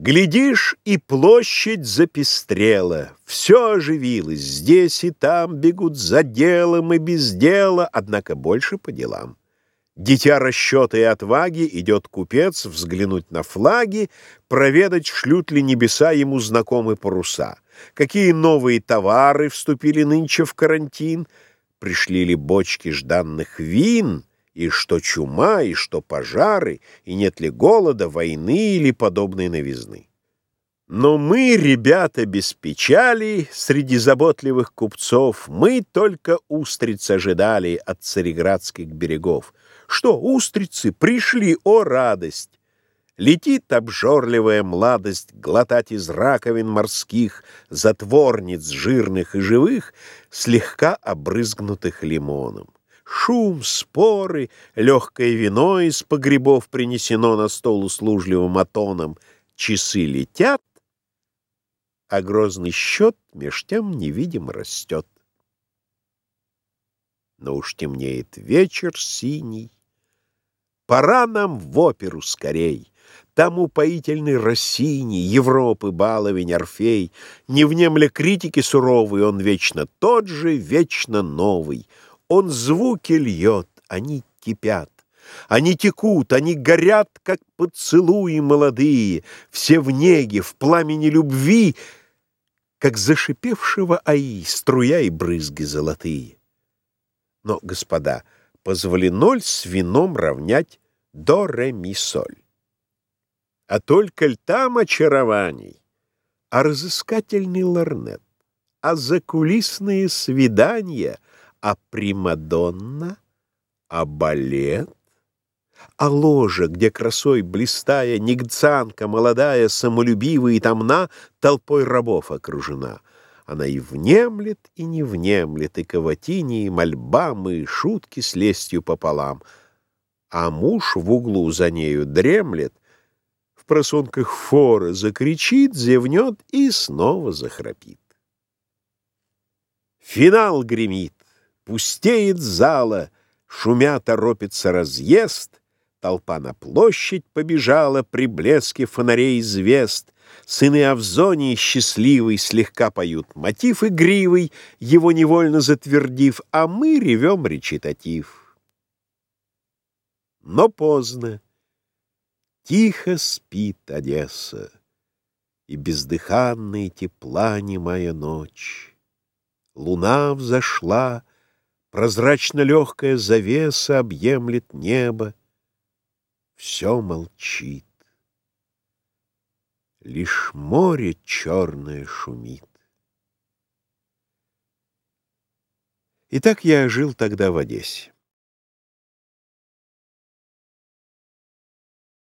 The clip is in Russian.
Глядишь, и площадь запестрела, Все оживилось, здесь и там Бегут за делом и без дела, Однако больше по делам. Дитя расчета и отваги Идет купец взглянуть на флаги, Проведать, шлют ли небеса Ему знакомы паруса. Какие новые товары Вступили нынче в карантин, Пришли ли бочки жданных вин — и что чума, и что пожары, и нет ли голода, войны или подобной новизны. Но мы, ребята без печали, среди заботливых купцов, мы только устриц ожидали от цареградских берегов. Что, устрицы, пришли, о радость! Летит обжорливая младость глотать из раковин морских затворниц жирных и живых, слегка обрызгнутых лимоном. Шум, споры, легкое вино из погребов принесено на стол услужливым атоном. Часы летят, а грозный счет меж тем невидим растет. Но уж темнеет вечер синий. Пора нам в оперу скорей. Там упоительный Россини, Европы баловень Орфей. Не внемля критики суровый, он вечно тот же, вечно новый — он звуки льет, они кипят. Они текут, они горят, как поцелуи молодые, Все в неге, в пламени любви, Как зашипевшего аи, струя и брызги золотые. Но, господа, позволено с вином равнять до ре ми соль? А только ль там очарований, а разыскательный лорнет, а закулисные свидания — а Примадонна, а балет, а ложа, где красой блистая, Негцанка молодая, самолюбивая и томна, Толпой рабов окружена. Она и внемлет, и не внемлет, И каватини, и мольбам, и шутки с лестью пополам. А муж в углу за нею дремлет, В просонках фора закричит, зевнет и снова захрапит. Финал гремит. Пустеет зала, шумя торопится разъезд, Толпа на площадь побежала при блеске фонарей звезд. Сыны Авзонии счастливый слегка поют мотив игривый, Его невольно затвердив, а мы ревем речитатив. Но поздно. Тихо спит Одесса, И бездыханная тепла немая ночь. Луна взошла, Прозрачно-легкая завеса объемлет небо. Все молчит. Лишь море черное шумит. Итак, я жил тогда в Одессе.